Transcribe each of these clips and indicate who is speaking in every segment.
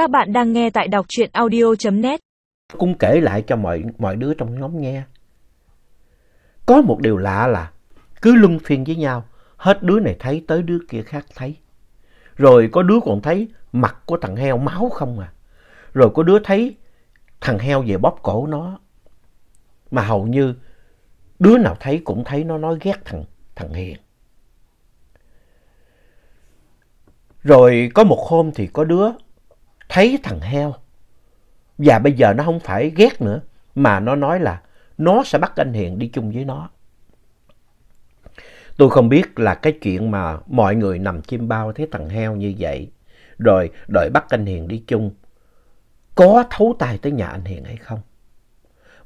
Speaker 1: Các bạn đang nghe tại đọc truyện audio.net.
Speaker 2: Cũng kể lại cho mọi, mọi đứa trong nhóm nghe. Có một điều lạ là cứ luân phiên với nhau, hết đứa này thấy tới đứa kia khác thấy. Rồi có đứa còn thấy mặt của thằng heo máu không à. Rồi có đứa thấy thằng heo về bóp cổ nó. Mà hầu như đứa nào thấy cũng thấy nó nói ghét thằng, thằng Hiền. Rồi có một hôm thì có đứa thấy thằng heo. Và bây giờ nó không phải ghét nữa, mà nó nói là nó sẽ bắt anh Hiền đi chung với nó. Tôi không biết là cái chuyện mà mọi người nằm chim bao thấy thằng heo như vậy, rồi đợi bắt anh Hiền đi chung, có thấu tài tới nhà anh Hiền hay không.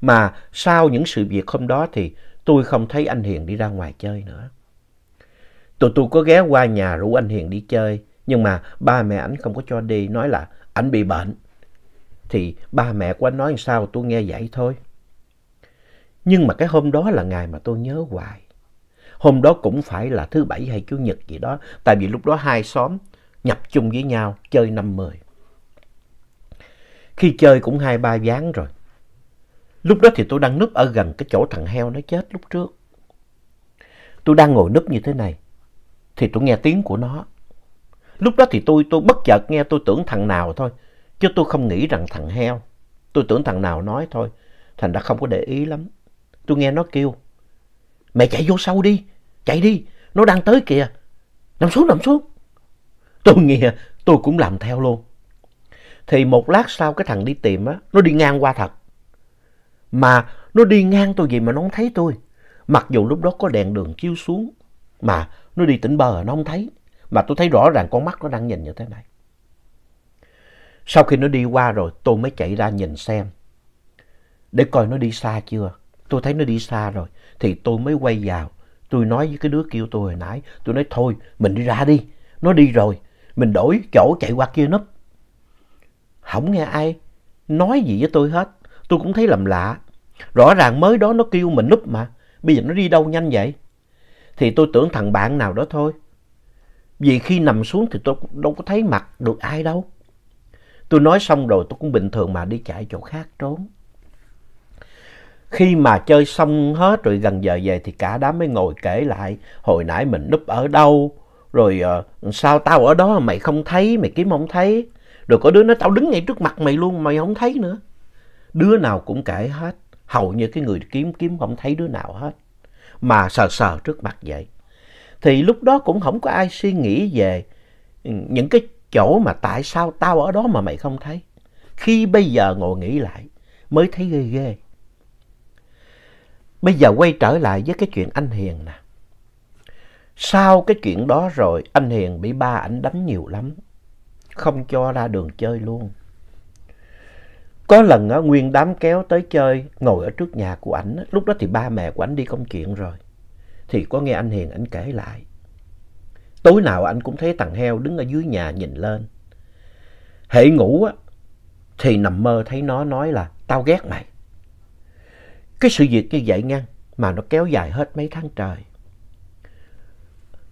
Speaker 2: Mà sau những sự việc hôm đó thì tôi không thấy anh Hiền đi ra ngoài chơi nữa. Tụi tôi có ghé qua nhà rủ anh Hiền đi chơi, nhưng mà ba mẹ ảnh không có cho đi, nói là ảnh bị bệnh. Thì ba mẹ của anh nói sao tôi nghe vậy thôi. Nhưng mà cái hôm đó là ngày mà tôi nhớ hoài. Hôm đó cũng phải là thứ bảy hay chủ nhật gì đó. Tại vì lúc đó hai xóm nhập chung với nhau chơi năm mười. Khi chơi cũng hai ba ván rồi. Lúc đó thì tôi đang núp ở gần cái chỗ thằng heo nó chết lúc trước. Tôi đang ngồi núp như thế này. Thì tôi nghe tiếng của nó. Lúc đó thì tôi tôi bất chợt nghe tôi tưởng thằng nào thôi. Chứ tôi không nghĩ rằng thằng heo. Tôi tưởng thằng nào nói thôi. Thành đã không có để ý lắm. Tôi nghe nó kêu. Mẹ chạy vô sâu đi. Chạy đi. Nó đang tới kìa. Nằm xuống, nằm xuống. Tôi nghe, tôi cũng làm theo luôn. Thì một lát sau cái thằng đi tìm á, nó đi ngang qua thật. Mà nó đi ngang tôi gì mà nó không thấy tôi. Mặc dù lúc đó có đèn đường chiếu xuống. Mà nó đi tỉnh bờ nó không thấy. Mà tôi thấy rõ ràng con mắt nó đang nhìn như thế này. Sau khi nó đi qua rồi, tôi mới chạy ra nhìn xem. Để coi nó đi xa chưa. Tôi thấy nó đi xa rồi. Thì tôi mới quay vào. Tôi nói với cái đứa kêu tôi hồi nãy. Tôi nói, thôi, mình đi ra đi. Nó đi rồi. Mình đổi chỗ chạy qua kia núp. Không nghe ai nói gì với tôi hết. Tôi cũng thấy lầm lạ. Rõ ràng mới đó nó kêu mình núp mà. Bây giờ nó đi đâu nhanh vậy? Thì tôi tưởng thằng bạn nào đó thôi. Vì khi nằm xuống thì tôi đâu có thấy mặt được ai đâu. Tôi nói xong rồi tôi cũng bình thường mà đi chạy chỗ khác trốn. Khi mà chơi xong hết rồi gần giờ về thì cả đám mới ngồi kể lại hồi nãy mình núp ở đâu. Rồi uh, sao tao ở đó mày không thấy, mày kiếm không thấy. Rồi có đứa nói tao đứng ngay trước mặt mày luôn mày không thấy nữa. Đứa nào cũng kể hết. Hầu như cái người kiếm kiếm không thấy đứa nào hết. Mà sờ sờ trước mặt vậy. Thì lúc đó cũng không có ai suy nghĩ về những cái chỗ mà tại sao tao ở đó mà mày không thấy. Khi bây giờ ngồi nghĩ lại mới thấy ghê ghê. Bây giờ quay trở lại với cái chuyện anh Hiền nè. Sau cái chuyện đó rồi anh Hiền bị ba ảnh đánh nhiều lắm. Không cho ra đường chơi luôn. Có lần á, nguyên đám kéo tới chơi ngồi ở trước nhà của ảnh. Lúc đó thì ba mẹ của ảnh đi công chuyện rồi. Thì có nghe anh Hiền anh kể lại. Tối nào anh cũng thấy thằng heo đứng ở dưới nhà nhìn lên. Hệ ngủ á, thì nằm mơ thấy nó nói là tao ghét mày. Cái sự việc như vậy ngăn mà nó kéo dài hết mấy tháng trời.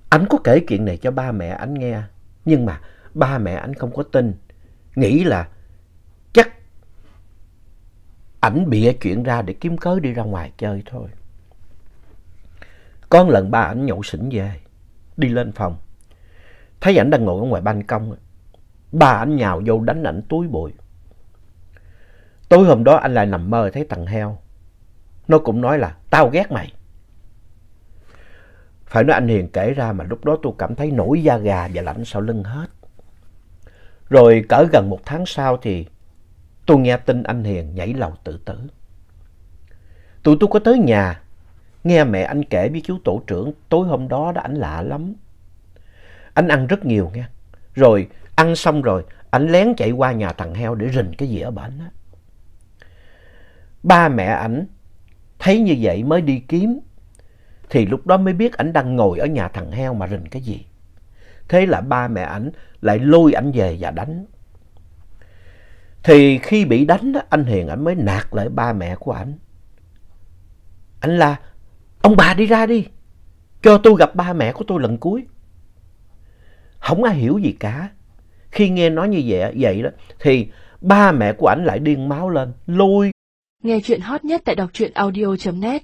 Speaker 2: Anh có kể chuyện này cho ba mẹ anh nghe, nhưng mà ba mẹ anh không có tin. Nghĩ là chắc ảnh bịa chuyện ra để kiếm cớ đi ra ngoài chơi thôi. Có lần ba ảnh nhậu xỉn về, đi lên phòng. Thấy ảnh đang ngồi ở ngoài ban công. Ba ảnh nhào vô đánh ảnh túi bụi. Tối hôm đó anh lại nằm mơ thấy thằng heo. Nó cũng nói là tao ghét mày. Phải nói anh Hiền kể ra mà lúc đó tôi cảm thấy nổi da gà và lạnh sau lưng hết. Rồi cỡ gần một tháng sau thì tôi nghe tin anh Hiền nhảy lầu tự tử. Tụi tôi có tới nhà, nghe mẹ anh kể với chú tổ trưởng tối hôm đó đó ảnh lạ lắm. Anh ăn rất nhiều nghe, Rồi ăn xong rồi, anh lén chạy qua nhà thằng heo để rình cái gì ở bển á. Ba mẹ ảnh thấy như vậy mới đi kiếm. Thì lúc đó mới biết ảnh đang ngồi ở nhà thằng heo mà rình cái gì. Thế là ba mẹ ảnh lại lôi ảnh về và đánh. Thì khi bị đánh, đó anh Hiền ảnh mới nạt lại ba mẹ của ảnh. Anh la ông bà đi ra đi, cho tôi gặp ba mẹ của tôi lần cuối. Không ai hiểu gì cả. Khi nghe nói như vậy, vậy đó, thì ba mẹ của ảnh lại điên máu lên, lôi
Speaker 1: Nghe chuyện hot nhất tại đọc truyện audio.net